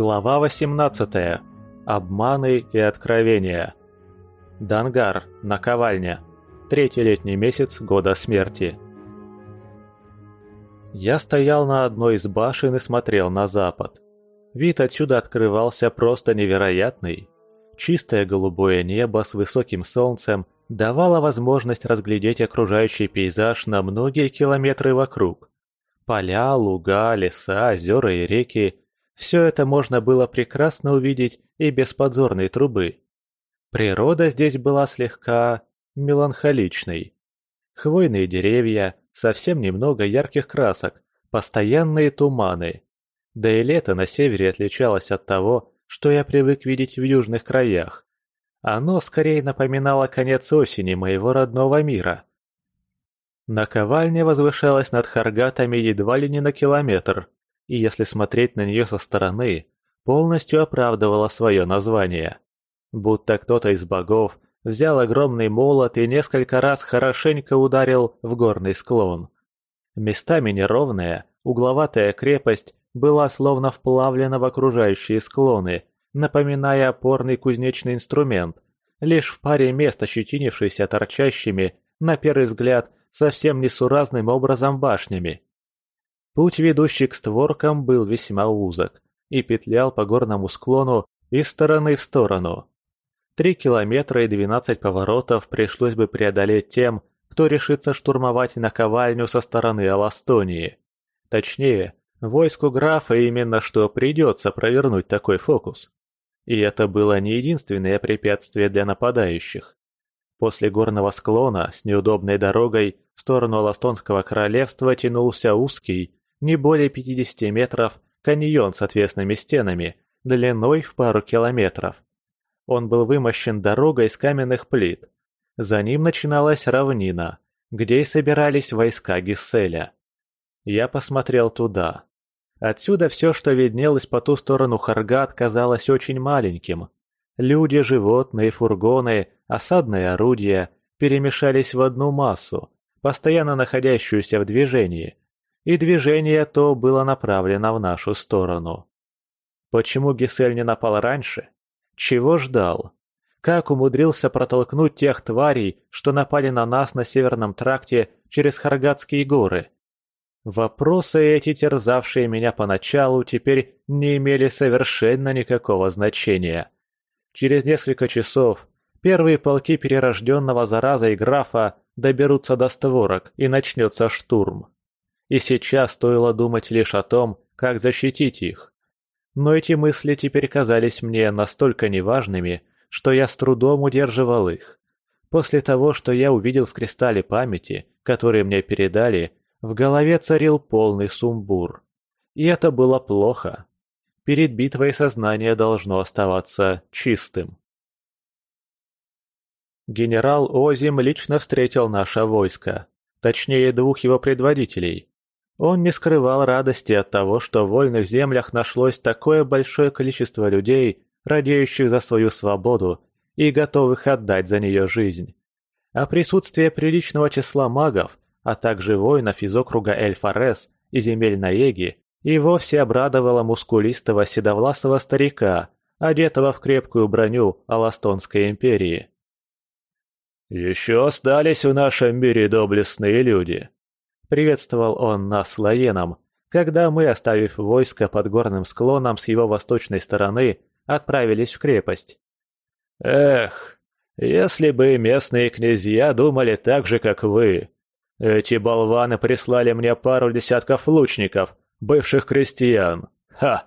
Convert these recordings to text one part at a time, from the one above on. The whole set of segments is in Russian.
Глава 18. Обманы и откровения. Дангар, наковальня. Третий летний месяц года смерти. Я стоял на одной из башен и смотрел на запад. Вид отсюда открывался просто невероятный. Чистое голубое небо с высоким солнцем давало возможность разглядеть окружающий пейзаж на многие километры вокруг. Поля, луга, леса, озера и реки все это можно было прекрасно увидеть и без подзорной трубы. Природа здесь была слегка меланхоличной. Хвойные деревья, совсем немного ярких красок, постоянные туманы. Да и лето на севере отличалось от того, что я привык видеть в южных краях. Оно скорее напоминало конец осени моего родного мира. Наковальня возвышалась над Харгатами едва ли не на километр – и если смотреть на нее со стороны, полностью оправдывала свое название. Будто кто-то из богов взял огромный молот и несколько раз хорошенько ударил в горный склон. Местами неровная, угловатая крепость была словно вплавлена в окружающие склоны, напоминая опорный кузнечный инструмент, лишь в паре мест ощетинившийся торчащими, на первый взгляд, совсем несуразным образом башнями. Путь, ведущий к створкам, был весьма узок и петлял по горному склону из стороны в сторону. Три километра и двенадцать поворотов пришлось бы преодолеть тем, кто решится штурмовать наковальню со стороны Аластонии. Точнее, войску графа именно что придется провернуть такой фокус. И это было не единственное препятствие для нападающих. После горного склона с неудобной дорогой в сторону Аластонского королевства тянулся узкий, не более 50 метров, каньон с отвесными стенами, длиной в пару километров. Он был вымощен дорогой из каменных плит. За ним начиналась равнина, где и собирались войска Гисселя. Я посмотрел туда. Отсюда все, что виднелось по ту сторону Харгат, казалось очень маленьким. Люди, животные, фургоны, осадные орудия перемешались в одну массу, постоянно находящуюся в движении, и движение то было направлено в нашу сторону. Почему Гисель не напал раньше? Чего ждал? Как умудрился протолкнуть тех тварей, что напали на нас на Северном тракте через Харгатские горы? Вопросы эти, терзавшие меня поначалу, теперь не имели совершенно никакого значения. Через несколько часов первые полки перерожденного зараза и графа доберутся до створок и начнется штурм и сейчас стоило думать лишь о том, как защитить их. Но эти мысли теперь казались мне настолько неважными, что я с трудом удерживал их. После того, что я увидел в кристалле памяти, который мне передали, в голове царил полный сумбур. И это было плохо. Перед битвой сознание должно оставаться чистым. Генерал Озим лично встретил наше войско, точнее двух его предводителей, он не скрывал радости от того, что в вольных землях нашлось такое большое количество людей, радеющих за свою свободу и готовых отдать за нее жизнь. А присутствие приличного числа магов, а также воинов из округа Эльфарес и земель Наеги и вовсе обрадовало мускулистого седовласого старика, одетого в крепкую броню Аластонской империи. «Еще остались в нашем мире доблестные люди», Приветствовал он нас Лаеном, когда мы, оставив войско под горным склоном с его восточной стороны, отправились в крепость. «Эх, если бы местные князья думали так же, как вы. Эти болваны прислали мне пару десятков лучников, бывших крестьян. Ха!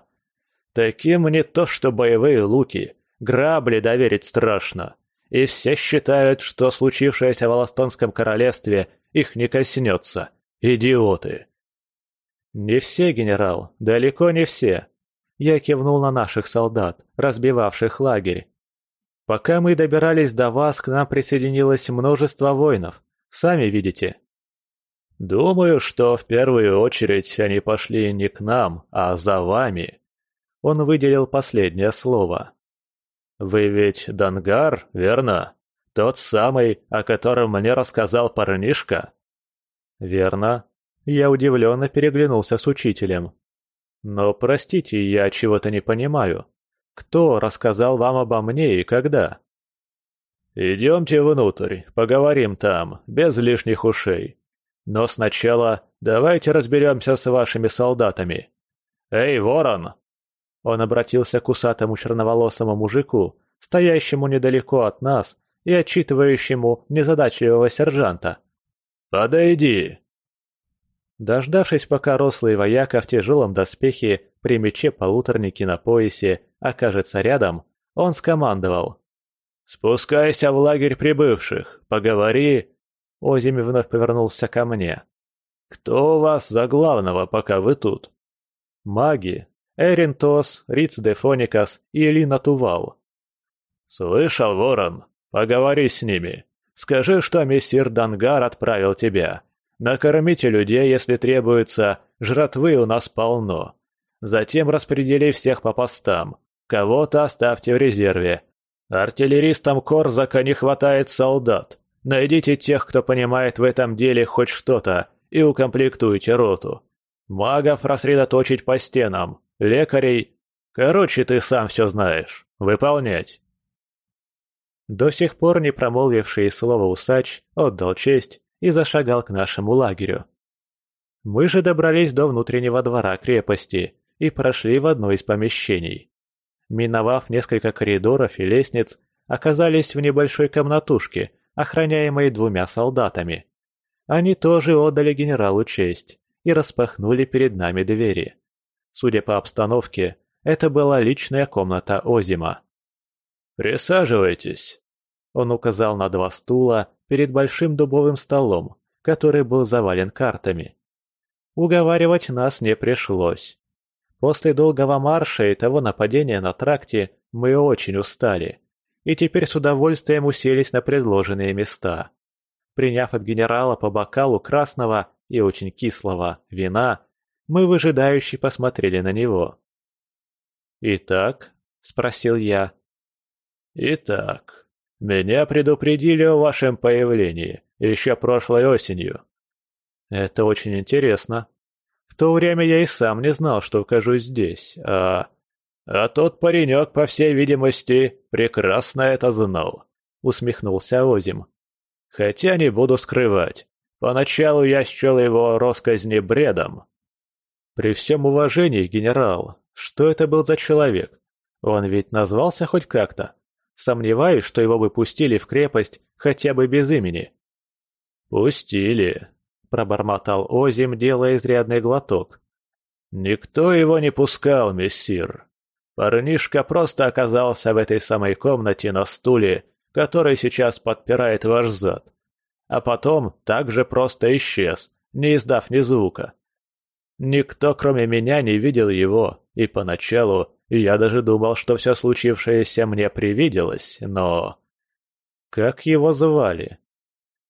Таким не то что боевые луки, грабли доверить страшно. И все считают, что случившееся в Аластонском королевстве их не коснется. Идиоты!» «Не все, генерал, далеко не все!» Я кивнул на наших солдат, разбивавших лагерь. «Пока мы добирались до вас, к нам присоединилось множество воинов. Сами видите». «Думаю, что в первую очередь они пошли не к нам, а за вами». Он выделил последнее слово. «Вы ведь Дангар, верно? Тот самый, о котором мне рассказал парнишка?» «Верно». Я удивленно переглянулся с учителем. Но простите, я чего-то не понимаю. Кто рассказал вам обо мне и когда?» «Идемте внутрь, поговорим там, без лишних ушей. Но сначала давайте разберемся с вашими солдатами. Эй, ворон!» Он обратился к усатому черноволосому мужику, стоящему недалеко от нас и отчитывающему незадачливого сержанта. «Подойди!» Дождавшись, пока рослый вояка в тяжелом доспехе при мече-полуторнике на поясе окажется рядом, он скомандовал. «Спускайся в лагерь прибывших, поговори...» Озими вновь повернулся ко мне. «Кто у вас за главного, пока вы тут?» «Маги. Эрин Тос, Риц Дефоникас и Элина Тувал». «Слышал, Ворон? Поговори с ними. Скажи, что мессир Дангар отправил тебя. Накормите людей, если требуется, жратвы у нас полно. Затем распредели всех по постам. Кого-то оставьте в резерве. Артиллеристам Корзака не хватает солдат. Найдите тех, кто понимает в этом деле хоть что-то, и укомплектуйте роту. Магов рассредоточить по стенам, лекарей... Короче, ты сам все знаешь. Выполнять. До сих пор не промолвивший слово усач отдал честь и зашагал к нашему лагерю. Мы же добрались до внутреннего двора крепости и прошли в одно из помещений. Миновав несколько коридоров и лестниц, оказались в небольшой комнатушке, охраняемой двумя солдатами. Они тоже отдали генералу честь и распахнули перед нами двери. Судя по обстановке, это была личная комната Озима. «Присаживайтесь», — он указал на два стула перед большим дубовым столом, который был завален картами. Уговаривать нас не пришлось. После долгого марша и того нападения на тракте мы очень устали, и теперь с удовольствием уселись на предложенные места. Приняв от генерала по бокалу красного и очень кислого вина, мы выжидающе посмотрели на него. «Итак?» – спросил я. «Итак, меня предупредили о вашем появлении еще прошлой осенью». «Это очень интересно», в то время я и сам не знал, что окажусь здесь, а... А тот паренек, по всей видимости, прекрасно это знал, усмехнулся Озим. Хотя не буду скрывать, поначалу я счел его росказни бредом. При всем уважении, генерал, что это был за человек? Он ведь назвался хоть как-то. Сомневаюсь, что его бы пустили в крепость хотя бы без имени. «Пустили», пробормотал Озим, делая изрядный глоток. «Никто его не пускал, мессир. Парнишка просто оказался в этой самой комнате на стуле, который сейчас подпирает ваш зад. А потом также просто исчез, не издав ни звука. Никто, кроме меня, не видел его, и поначалу я даже думал, что все случившееся мне привиделось, но... Как его звали?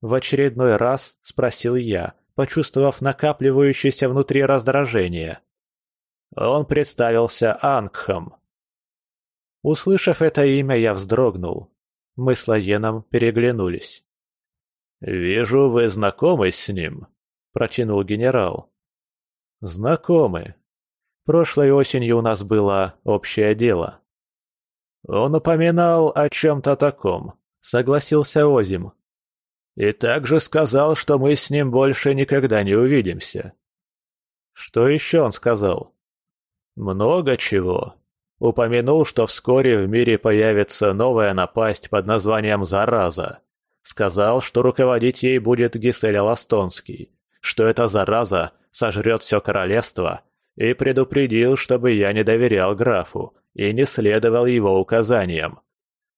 В очередной раз спросил я, почувствовав накапливающееся внутри раздражение. Он представился Ангхом. Услышав это имя, я вздрогнул. Мы с Лаеном переглянулись. «Вижу, вы знакомы с ним», — протянул генерал. «Знакомы. Прошлой осенью у нас было общее дело». «Он упоминал о чем-то таком», — согласился Озим. И также сказал, что мы с ним больше никогда не увидимся. Что еще он сказал? Много чего. Упомянул, что вскоре в мире появится новая напасть под названием «Зараза». Сказал, что руководить ей будет Гисель Аластонский, что эта зараза сожрет все королевство, и предупредил, чтобы я не доверял графу и не следовал его указаниям.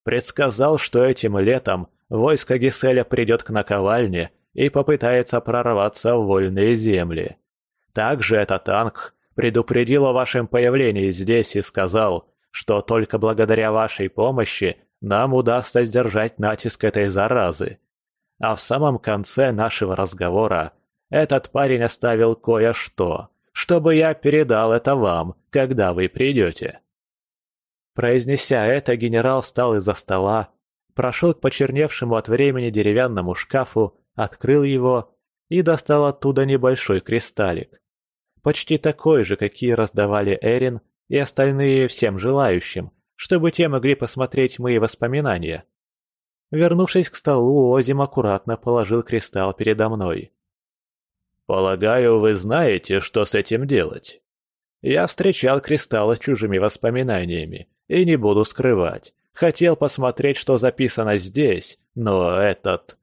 Предсказал, что этим летом войско Гиселя придет к наковальне и попытается прорваться в вольные земли. Также этот танк предупредил о вашем появлении здесь и сказал, что только благодаря вашей помощи нам удастся сдержать натиск этой заразы. А в самом конце нашего разговора этот парень оставил кое-что, чтобы я передал это вам, когда вы придете. Произнеся это, генерал встал из-за стола прошел к почерневшему от времени деревянному шкафу, открыл его и достал оттуда небольшой кристаллик. почти такой же, какие раздавали Эрин и остальные всем желающим, чтобы те могли посмотреть мои воспоминания. Вернувшись к столу, Озим аккуратно положил кристалл передо мной. «Полагаю, вы знаете, что с этим делать?» Я встречал кристаллы с чужими воспоминаниями, и не буду скрывать. Хотел посмотреть, что записано здесь, но этот...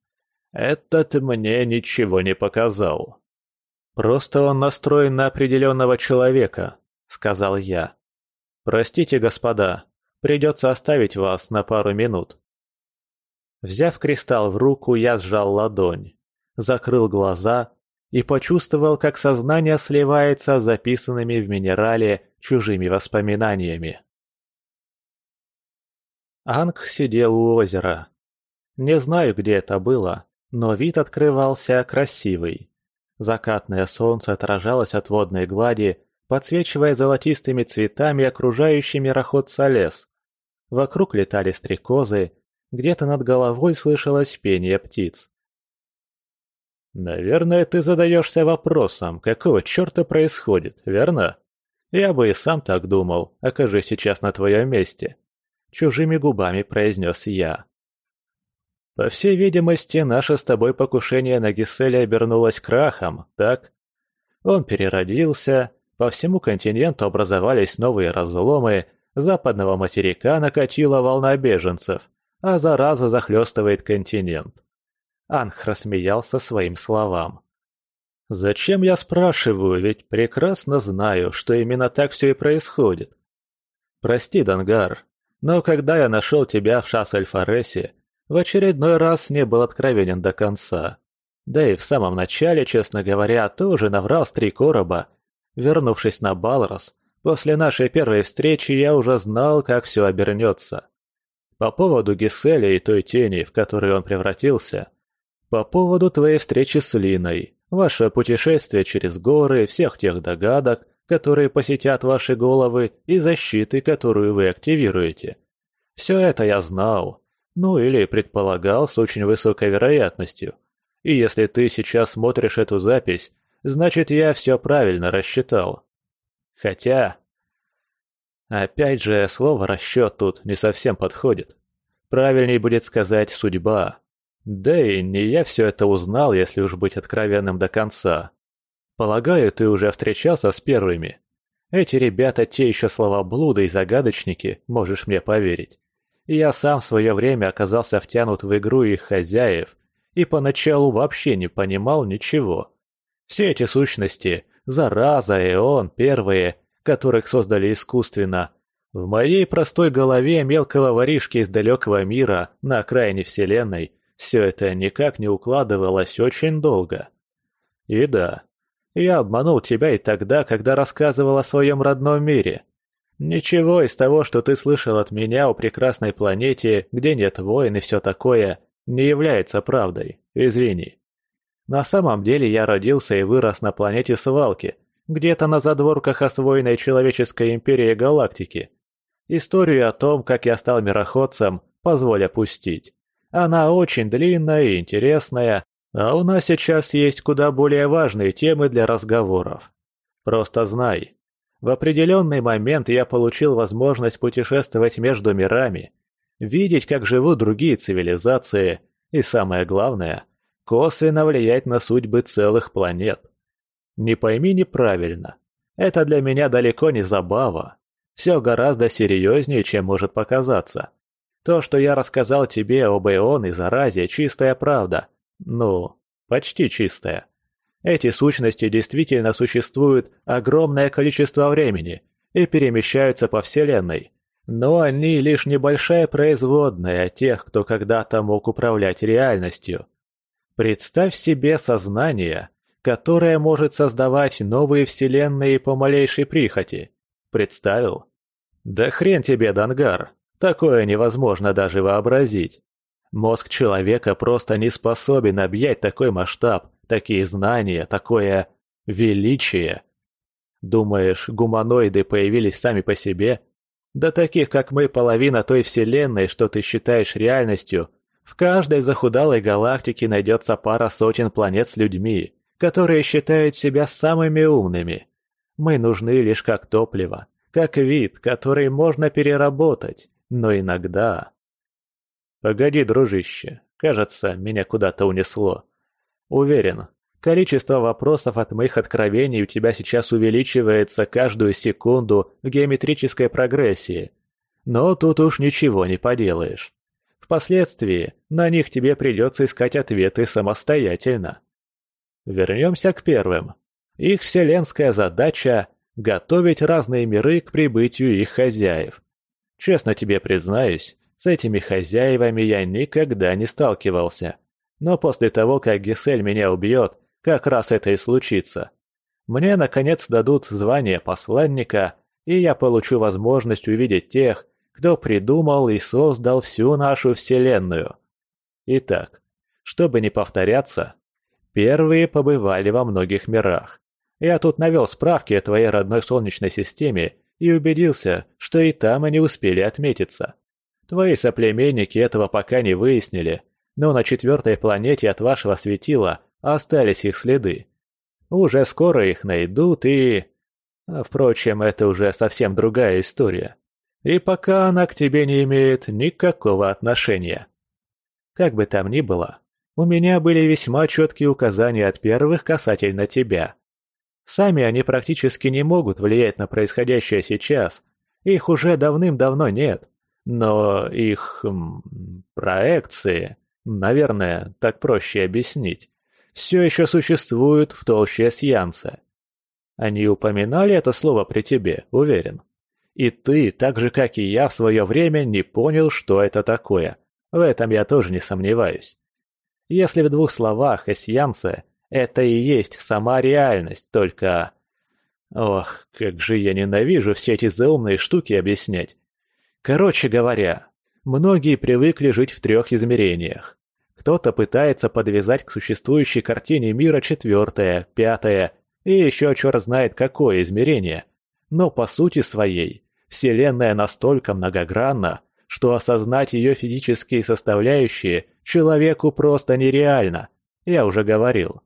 Этот мне ничего не показал. «Просто он настроен на определенного человека», — сказал я. «Простите, господа, придется оставить вас на пару минут». Взяв кристалл в руку, я сжал ладонь, закрыл глаза и почувствовал, как сознание сливается с записанными в минерале чужими воспоминаниями. Анг сидел у озера. Не знаю, где это было, но вид открывался красивый. Закатное солнце отражалось от водной глади, подсвечивая золотистыми цветами окружающий мироходца лес. Вокруг летали стрекозы, где-то над головой слышалось пение птиц. «Наверное, ты задаешься вопросом, какого черта происходит, верно? Я бы и сам так думал, окажись сейчас на твоем месте», — чужими губами произнес я. «По всей видимости, наше с тобой покушение на Гиселя обернулось крахом, так? Он переродился, по всему континенту образовались новые разломы, западного материка накатила волна беженцев, а зараза захлестывает континент. Анх рассмеялся своим словам. «Зачем я спрашиваю, ведь прекрасно знаю, что именно так все и происходит. Прости, Дангар, но когда я нашел тебя в Шас-Эль-Фаресе, в очередной раз не был откровенен до конца. Да и в самом начале, честно говоря, тоже наврал с три короба. Вернувшись на Балрос, после нашей первой встречи я уже знал, как все обернется. По поводу Гиселя и той тени, в которую он превратился. По поводу твоей встречи с Линой, ваше путешествие через горы, всех тех догадок, которые посетят ваши головы и защиты, которую вы активируете. Все это я знал. Ну или предполагал с очень высокой вероятностью. И если ты сейчас смотришь эту запись, значит я все правильно рассчитал. Хотя, Опять же, слово «расчет» тут не совсем подходит. Правильней будет сказать «судьба». Да и не я все это узнал, если уж быть откровенным до конца. Полагаю, ты уже встречался с первыми. Эти ребята те еще словоблуды и загадочники, можешь мне поверить. Я сам в свое время оказался втянут в игру их хозяев, и поначалу вообще не понимал ничего. Все эти сущности, зараза, эон, первые, которых создали искусственно. В моей простой голове мелкого воришки из далекого мира на окраине Вселенной все это никак не укладывалось очень долго. И да, я обманул тебя и тогда, когда рассказывал о своем родном мире. Ничего из того, что ты слышал от меня о прекрасной планете, где нет войн и все такое, не является правдой, извини. На самом деле я родился и вырос на планете Свалки, где-то на задворках освоенной человеческой империи галактики. Историю о том, как я стал мироходцем, позволь опустить. Она очень длинная и интересная, а у нас сейчас есть куда более важные темы для разговоров. Просто знай, в определенный момент я получил возможность путешествовать между мирами, видеть, как живут другие цивилизации, и самое главное, косвенно влиять на судьбы целых планет. Не пойми неправильно. Это для меня далеко не забава. Все гораздо серьезнее, чем может показаться. То, что я рассказал тебе об Эон и заразе, чистая правда. Ну, почти чистая. Эти сущности действительно существуют огромное количество времени и перемещаются по Вселенной. Но они лишь небольшая производная тех, кто когда-то мог управлять реальностью. Представь себе сознание, которая может создавать новые вселенные по малейшей прихоти. Представил? Да хрен тебе, Дангар, такое невозможно даже вообразить. Мозг человека просто не способен объять такой масштаб, такие знания, такое величие. Думаешь, гуманоиды появились сами по себе? Да таких, как мы, половина той вселенной, что ты считаешь реальностью. В каждой захудалой галактике найдется пара сотен планет с людьми которые считают себя самыми умными. Мы нужны лишь как топливо, как вид, который можно переработать, но иногда... Погоди, дружище, кажется, меня куда-то унесло. Уверен, количество вопросов от моих откровений у тебя сейчас увеличивается каждую секунду в геометрической прогрессии. Но тут уж ничего не поделаешь. Впоследствии на них тебе придется искать ответы самостоятельно. Вернемся к первым. Их вселенская задача – готовить разные миры к прибытию их хозяев. Честно тебе признаюсь, с этими хозяевами я никогда не сталкивался. Но после того, как Гисель меня убьет, как раз это и случится. Мне, наконец, дадут звание посланника, и я получу возможность увидеть тех, кто придумал и создал всю нашу Вселенную. Итак, чтобы не повторяться, первые побывали во многих мирах. Я тут навел справки о твоей родной Солнечной системе и убедился, что и там они успели отметиться. Твои соплеменники этого пока не выяснили, но на четвертой планете от вашего светила остались их следы. Уже скоро их найдут и... Впрочем, это уже совсем другая история. И пока она к тебе не имеет никакого отношения. Как бы там ни было, у меня были весьма четкие указания от первых касательно тебя. Сами они практически не могут влиять на происходящее сейчас, их уже давным-давно нет. Но их... М, проекции, наверное, так проще объяснить, все еще существуют в толще Сьянца. Они упоминали это слово при тебе, уверен. И ты, так же как и я в свое время, не понял, что это такое. В этом я тоже не сомневаюсь. Если в двух словах эсьянцы – это и есть сама реальность, только... Ох, как же я ненавижу все эти заумные штуки объяснять. Короче говоря, многие привыкли жить в трех измерениях. Кто-то пытается подвязать к существующей картине мира четвертое, пятое и еще черт знает какое измерение. Но по сути своей, Вселенная настолько многогранна, что осознать ее физические составляющие человеку просто нереально, я уже говорил.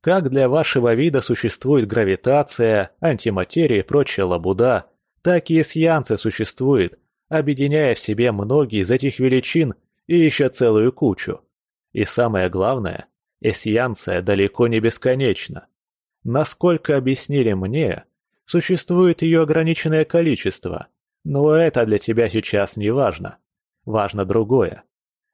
Как для вашего вида существует гравитация, антиматерия и прочая лабуда, так и эсьянцы существует, объединяя в себе многие из этих величин и еще целую кучу. И самое главное, эсьянция далеко не бесконечна. Насколько объяснили мне, Существует ее ограниченное количество, но это для тебя сейчас не важно. Важно другое.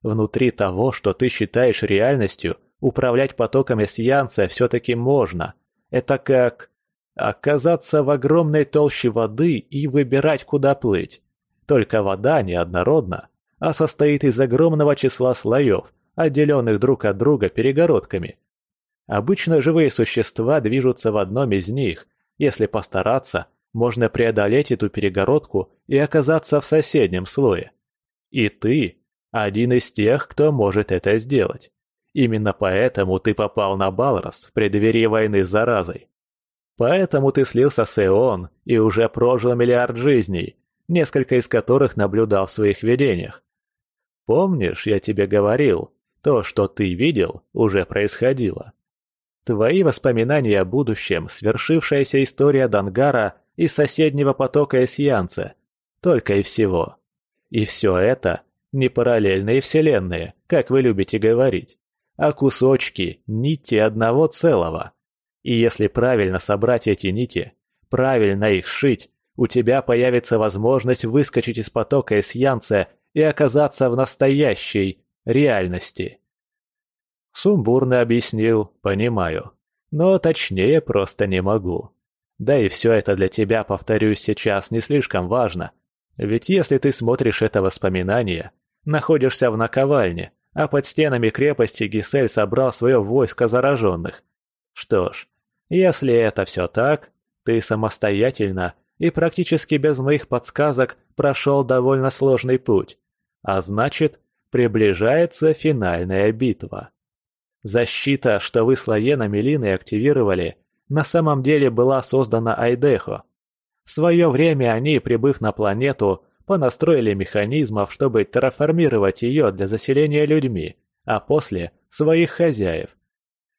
Внутри того, что ты считаешь реальностью, управлять потоками сьянца все-таки можно. Это как оказаться в огромной толще воды и выбирать, куда плыть. Только вода неоднородна, а состоит из огромного числа слоев, отделенных друг от друга перегородками. Обычно живые существа движутся в одном из них, если постараться, можно преодолеть эту перегородку и оказаться в соседнем слое. И ты – один из тех, кто может это сделать. Именно поэтому ты попал на Балрос в преддверии войны с заразой. Поэтому ты слился с Эон и уже прожил миллиард жизней, несколько из которых наблюдал в своих видениях. Помнишь, я тебе говорил, то, что ты видел, уже происходило. Твои воспоминания о будущем, свершившаяся история Дангара и соседнего потока Эсьянца. Только и всего. И все это не параллельные вселенные, как вы любите говорить, а кусочки, нити одного целого. И если правильно собрать эти нити, правильно их сшить, у тебя появится возможность выскочить из потока Эсьянца и оказаться в настоящей реальности. Сумбурно объяснил, понимаю. Но точнее просто не могу. Да и все это для тебя, повторюсь сейчас, не слишком важно. Ведь если ты смотришь это воспоминание, находишься в наковальне, а под стенами крепости Гисель собрал свое войско зараженных. Что ж, если это все так, ты самостоятельно и практически без моих подсказок прошел довольно сложный путь, а значит, приближается финальная битва. Защита, что вы с Лаеном и Линой активировали, на самом деле была создана Айдехо. В свое время они, прибыв на планету, понастроили механизмов, чтобы терраформировать ее для заселения людьми, а после – своих хозяев.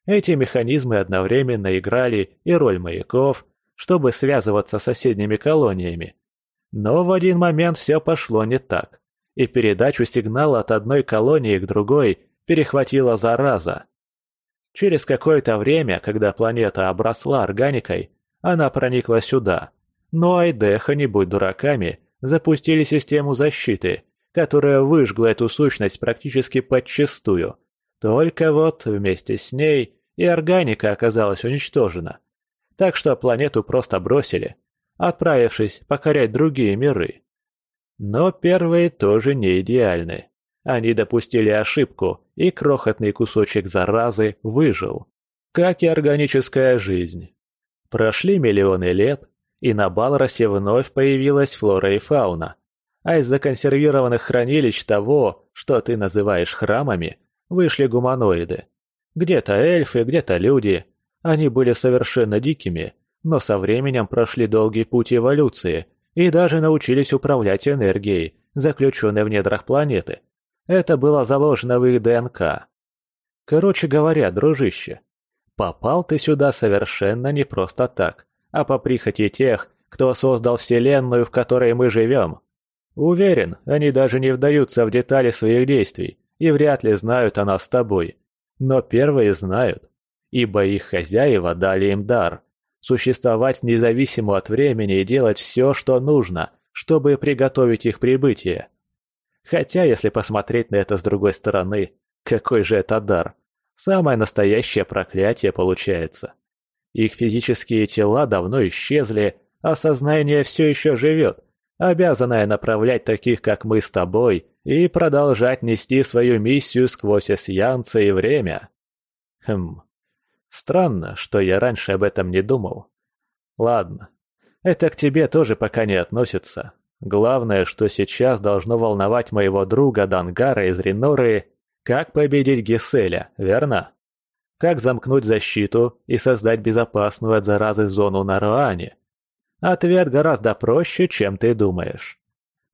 Эти механизмы одновременно играли и роль маяков, чтобы связываться с соседними колониями. Но в один момент все пошло не так, и передачу сигнала от одной колонии к другой перехватила зараза. Через какое-то время, когда планета обросла органикой, она проникла сюда. Но Айдеха, не будь дураками, запустили систему защиты, которая выжгла эту сущность практически подчистую. Только вот вместе с ней и органика оказалась уничтожена. Так что планету просто бросили, отправившись покорять другие миры. Но первые тоже не идеальны. Они допустили ошибку, и крохотный кусочек заразы выжил. Как и органическая жизнь. Прошли миллионы лет, и на Балросе вновь появилась флора и фауна. А из законсервированных хранилищ того, что ты называешь храмами, вышли гуманоиды. Где-то эльфы, где-то люди. Они были совершенно дикими, но со временем прошли долгий путь эволюции и даже научились управлять энергией, заключенной в недрах планеты. Это было заложено в их ДНК. Короче говоря, дружище, попал ты сюда совершенно не просто так, а по прихоти тех, кто создал вселенную, в которой мы живем. Уверен, они даже не вдаются в детали своих действий и вряд ли знают о нас с тобой. Но первые знают, ибо их хозяева дали им дар – существовать независимо от времени и делать все, что нужно, чтобы приготовить их прибытие. Хотя, если посмотреть на это с другой стороны, какой же это дар? Самое настоящее проклятие получается. Их физические тела давно исчезли, а сознание все еще живет, обязанное направлять таких, как мы с тобой, и продолжать нести свою миссию сквозь эсьянца и время. Хм, странно, что я раньше об этом не думал. Ладно, это к тебе тоже пока не относится, Главное, что сейчас должно волновать моего друга Дангара из Реноры, как победить Геселя, верно? Как замкнуть защиту и создать безопасную от заразы зону на Руане? Ответ гораздо проще, чем ты думаешь.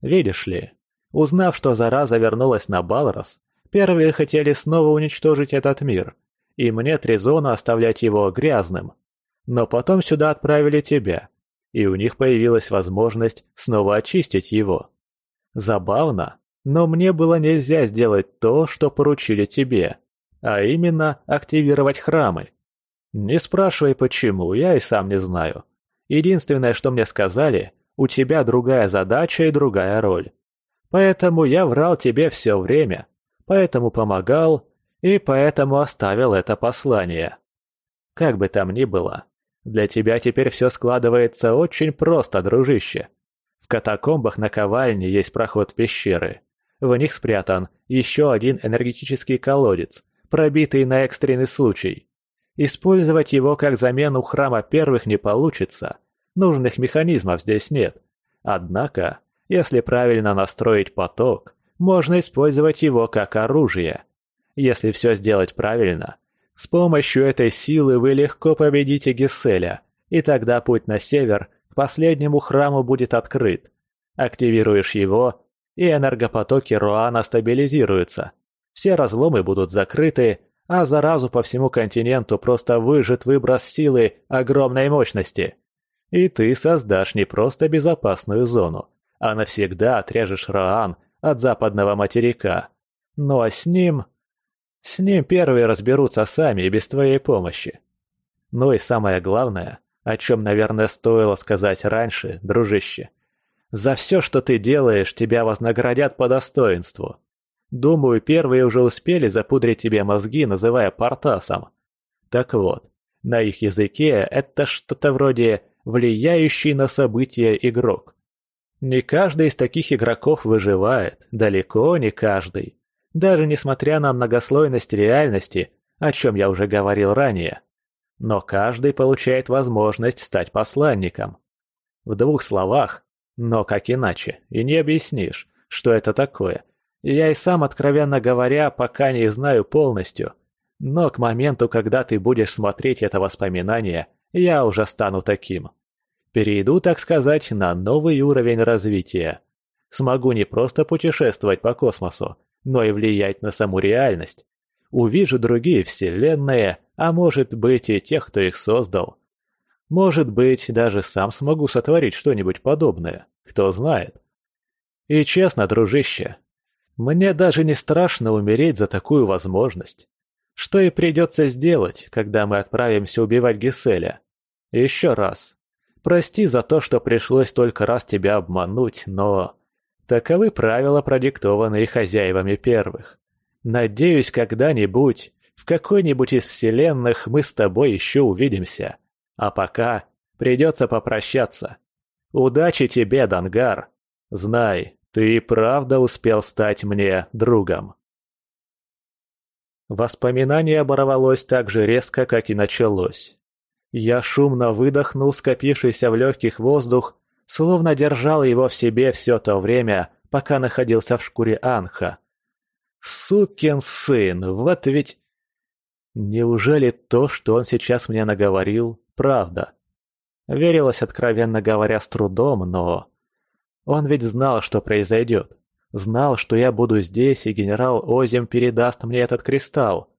Видишь ли, узнав, что зараза вернулась на Балрос, первые хотели снова уничтожить этот мир, и мне три зоны оставлять его грязным. Но потом сюда отправили тебя, и у них появилась возможность снова очистить его. Забавно, но мне было нельзя сделать то, что поручили тебе, а именно активировать храмы. Не спрашивай почему, я и сам не знаю. Единственное, что мне сказали, у тебя другая задача и другая роль. Поэтому я врал тебе все время, поэтому помогал и поэтому оставил это послание. Как бы там ни было, для тебя теперь все складывается очень просто, дружище. В катакомбах на ковальне есть проход в пещеры. В них спрятан еще один энергетический колодец, пробитый на экстренный случай. Использовать его как замену храма первых не получится. Нужных механизмов здесь нет. Однако, если правильно настроить поток, можно использовать его как оружие. Если все сделать правильно, с помощью этой силы вы легко победите Гесселя, и тогда путь на север к последнему храму будет открыт. Активируешь его, и энергопотоки Руана стабилизируются. Все разломы будут закрыты, а заразу по всему континенту просто выжит выброс силы огромной мощности. И ты создашь не просто безопасную зону, а навсегда отрежешь Роан от западного материка. Ну а с ним с ним первые разберутся сами и без твоей помощи. Ну и самое главное, о чем, наверное, стоило сказать раньше, дружище. За все, что ты делаешь, тебя вознаградят по достоинству. Думаю, первые уже успели запудрить тебе мозги, называя Портасом. Так вот, на их языке это что-то вроде «влияющий на события игрок». Не каждый из таких игроков выживает, далеко не каждый даже несмотря на многослойность реальности, о чем я уже говорил ранее. Но каждый получает возможность стать посланником. В двух словах, но как иначе, и не объяснишь, что это такое. Я и сам, откровенно говоря, пока не знаю полностью. Но к моменту, когда ты будешь смотреть это воспоминание, я уже стану таким. Перейду, так сказать, на новый уровень развития. Смогу не просто путешествовать по космосу, но и влиять на саму реальность. Увижу другие вселенные, а может быть и тех, кто их создал. Может быть, даже сам смогу сотворить что-нибудь подобное, кто знает. И честно, дружище, мне даже не страшно умереть за такую возможность. Что и придется сделать, когда мы отправимся убивать Гиселя. Еще раз. Прости за то, что пришлось только раз тебя обмануть, но... Таковы правила, продиктованные хозяевами первых. Надеюсь, когда-нибудь, в какой-нибудь из вселенных мы с тобой еще увидимся. А пока придется попрощаться. Удачи тебе, Дангар. Знай, ты правда успел стать мне другом. Воспоминание оборвалось так же резко, как и началось. Я шумно выдохнул скопившийся в легких воздух, словно держал его в себе все то время, пока находился в шкуре Анха. Сукин сын, вот ведь... Неужели то, что он сейчас мне наговорил, правда? Верилось, откровенно говоря, с трудом, но... Он ведь знал, что произойдет. Знал, что я буду здесь, и генерал Озим передаст мне этот кристалл.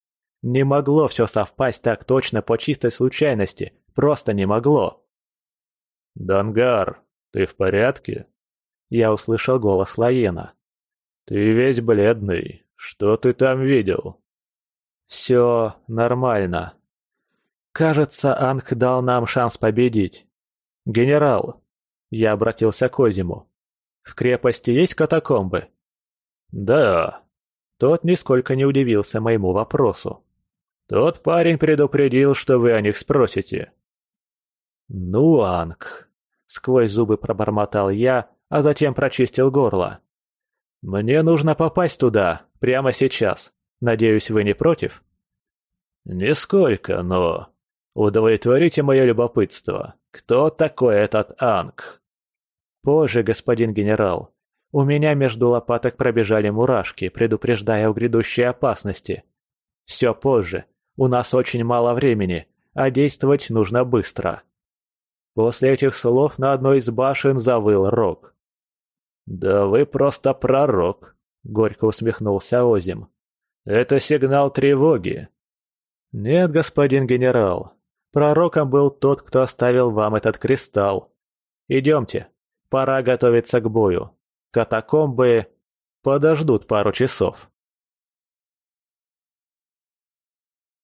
Не могло все совпасть так точно по чистой случайности. Просто не могло. «Дангар, ты в порядке?» Я услышал голос Лаена. «Ты весь бледный. Что ты там видел?» «Все нормально. Кажется, Анг дал нам шанс победить. Генерал!» Я обратился к Озиму. В крепости есть катакомбы?» «Да». Тот нисколько не удивился моему вопросу. «Тот парень предупредил, что вы о них спросите». «Ну, Анг», — сквозь зубы пробормотал я, а затем прочистил горло. «Мне нужно попасть туда, прямо сейчас. Надеюсь, вы не против?» «Нисколько, но...» «Удовлетворите мое любопытство. Кто такой этот Анг?» «Позже, господин генерал. У меня между лопаток пробежали мурашки, предупреждая о грядущей опасности. Все позже. У нас очень мало времени, а действовать нужно быстро». После этих слов на одной из башен завыл рог. «Да вы просто пророк», — горько усмехнулся Озим. «Это сигнал тревоги». «Нет, господин генерал. Пророком был тот, кто оставил вам этот кристалл. Идемте». Пора готовиться к бою. Катакомбы подождут пару часов.